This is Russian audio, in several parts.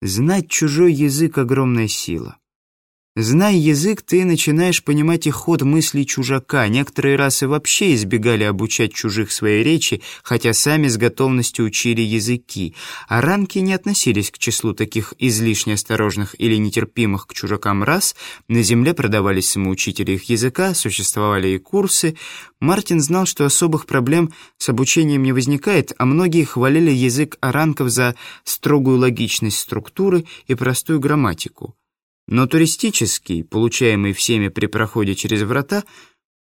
Знать чужой язык — огромная сила. Зная язык, ты начинаешь понимать и ход мыслей чужака. Некоторые расы вообще избегали обучать чужих своей речи, хотя сами с готовностью учили языки. А ранки не относились к числу таких излишне осторожных или нетерпимых к чужакам рас. На Земле продавались самоучители их языка, существовали и курсы. Мартин знал, что особых проблем с обучением не возникает, а многие хвалили язык аранков за строгую логичность структуры и простую грамматику. Но туристический, получаемый всеми при проходе через врата,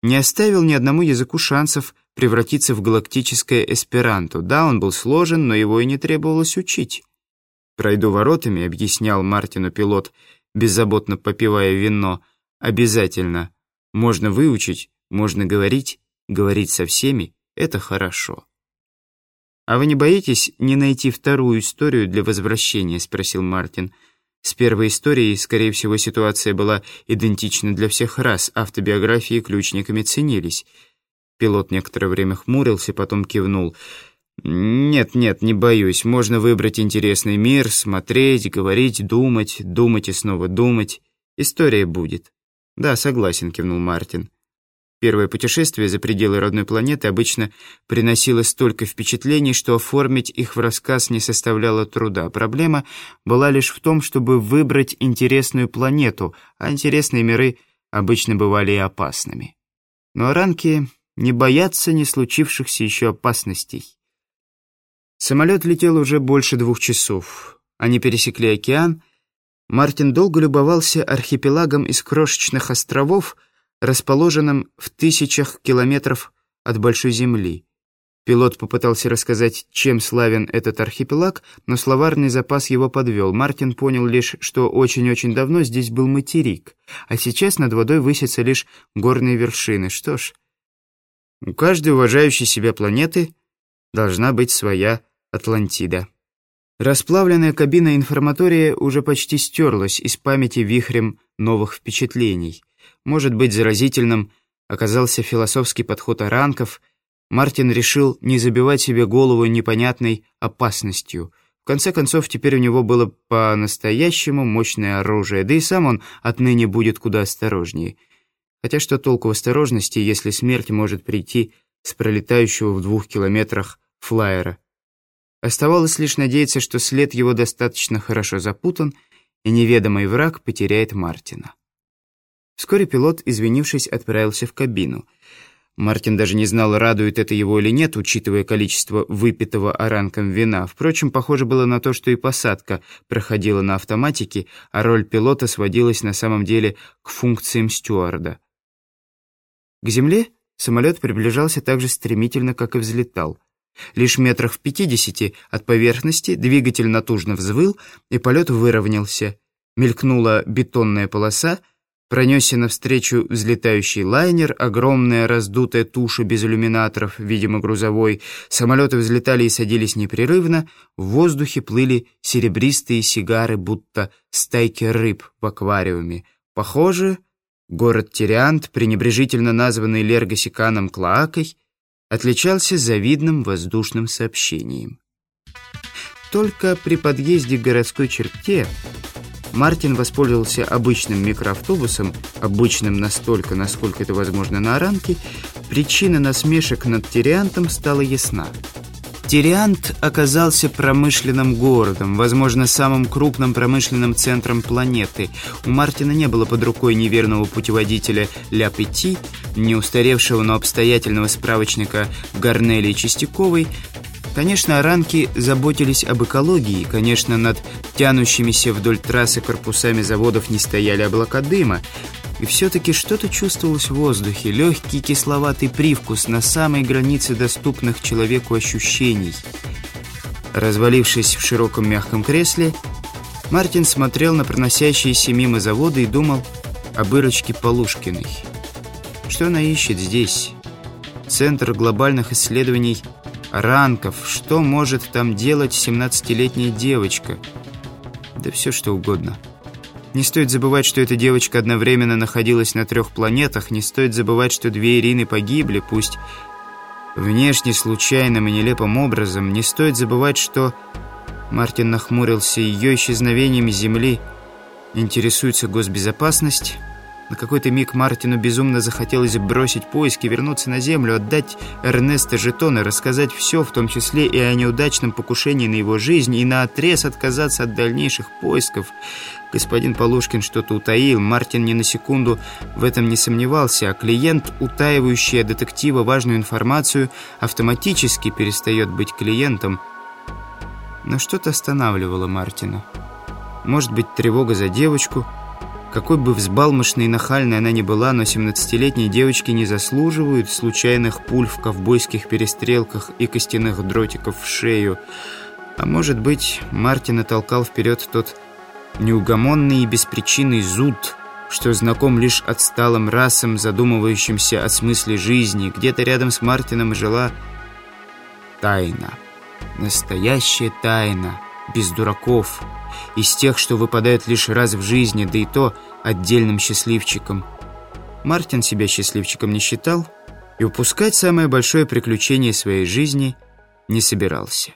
не оставил ни одному языку шансов превратиться в галактическое эсперанто. Да, он был сложен, но его и не требовалось учить. «Пройду воротами», — объяснял Мартину пилот, беззаботно попивая вино. «Обязательно. Можно выучить, можно говорить, говорить со всеми — это хорошо». «А вы не боитесь не найти вторую историю для возвращения?» — спросил Мартин. С первой историей, скорее всего, ситуация была идентична для всех раз, автобиографии ключниками ценились. Пилот некоторое время хмурился, потом кивнул. «Нет, нет, не боюсь. Можно выбрать интересный мир, смотреть, говорить, думать, думать и снова думать. История будет». «Да, согласен», — кивнул Мартин. Первое путешествие за пределы родной планеты обычно приносило столько впечатлений, что оформить их в рассказ не составляло труда. Проблема была лишь в том, чтобы выбрать интересную планету, а интересные миры обычно бывали и опасными. Но ранки не боятся не случившихся еще опасностей. Самолет летел уже больше двух часов. Они пересекли океан. Мартин долго любовался архипелагом из крошечных островов, расположенном в тысячах километров от Большой Земли. Пилот попытался рассказать, чем славен этот архипелаг, но словарный запас его подвел. Мартин понял лишь, что очень-очень давно здесь был материк, а сейчас над водой высятся лишь горные вершины. Что ж, у каждой уважающей себя планеты должна быть своя Атлантида. Расплавленная кабина информатория уже почти стерлась из памяти вихрем новых впечатлений. Может быть, заразительным оказался философский подход Аранков. Мартин решил не забивать себе голову непонятной опасностью. В конце концов, теперь у него было по-настоящему мощное оружие, да и сам он отныне будет куда осторожнее. Хотя что толку в осторожности, если смерть может прийти с пролетающего в двух километрах флайера? Оставалось лишь надеяться, что след его достаточно хорошо запутан, и неведомый враг потеряет Мартина. Вскоре пилот, извинившись, отправился в кабину. Мартин даже не знал, радует это его или нет, учитывая количество выпитого оранком вина. Впрочем, похоже было на то, что и посадка проходила на автоматике, а роль пилота сводилась на самом деле к функциям стюарда. К земле самолет приближался так же стремительно, как и взлетал. Лишь метрах в пятидесяти от поверхности двигатель натужно взвыл, и полет выровнялся. Мелькнула бетонная полоса — Пронесся навстречу взлетающий лайнер, огромная раздутая туша без иллюминаторов, видимо, грузовой. Самолеты взлетали и садились непрерывно. В воздухе плыли серебристые сигары, будто стайки рыб в аквариуме. Похоже, город Тириант, пренебрежительно названный Лергосиканом Клоакой, отличался завидным воздушным сообщением. Только при подъезде к городской черте Мартин воспользовался обычным микроавтобусом, обычным настолько, насколько это возможно на Аранке. Причина насмешек над Тириантом стала ясна. Тириант оказался промышленным городом, возможно, самым крупным промышленным центром планеты. У Мартина не было под рукой неверного путеводителя «Ля Пяти», не устаревшего, но обстоятельного справочника Гарнелии Чистяковой, Конечно, оранки заботились об экологии, конечно, над тянущимися вдоль трассы корпусами заводов не стояли облака дыма, и все-таки что-то чувствовалось в воздухе, легкий кисловатый привкус на самой границе доступных человеку ощущений. Развалившись в широком мягком кресле, Мартин смотрел на проносящиеся мимо заводы и думал об Ирочке Полушкиной. Что она ищет здесь? Центр глобальных исследований – ранков. Что может там делать 17-летняя девочка? Да все что угодно. Не стоит забывать, что эта девочка одновременно находилась на трех планетах. Не стоит забывать, что две Ирины погибли, пусть внешне случайным и нелепым образом. Не стоит забывать, что Мартин нахмурился. Ее исчезновением Земли интересуется госбезопасность. На какой-то миг Мартину безумно захотелось бросить поиски, вернуться на Землю, отдать Эрнеста жетоны, рассказать все, в том числе и о неудачном покушении на его жизнь, и на отрез отказаться от дальнейших поисков. Господин Полушкин что-то утаил, Мартин ни на секунду в этом не сомневался, а клиент, утаивающий от детектива важную информацию, автоматически перестает быть клиентом. Но что-то останавливало Мартина. Может быть, тревога за девочку – какой бы взбалмошной и нахальной она ни была, но 17-летние девочки не заслуживают случайных пуль в ковбойских перестрелках и костяных дротиков в шею. А может быть, Мартина толкал вперед тот неугомонный и беспричинный зуд, что знаком лишь отсталым расам, задумывающимся о смысле жизни. Где-то рядом с Мартином жила тайна. Настоящая тайна, без дураков — из тех, что выпадают лишь раз в жизни, да и то отдельным счастливчиком. Мартин себя счастливчиком не считал и упускать самое большое приключение своей жизни не собирался.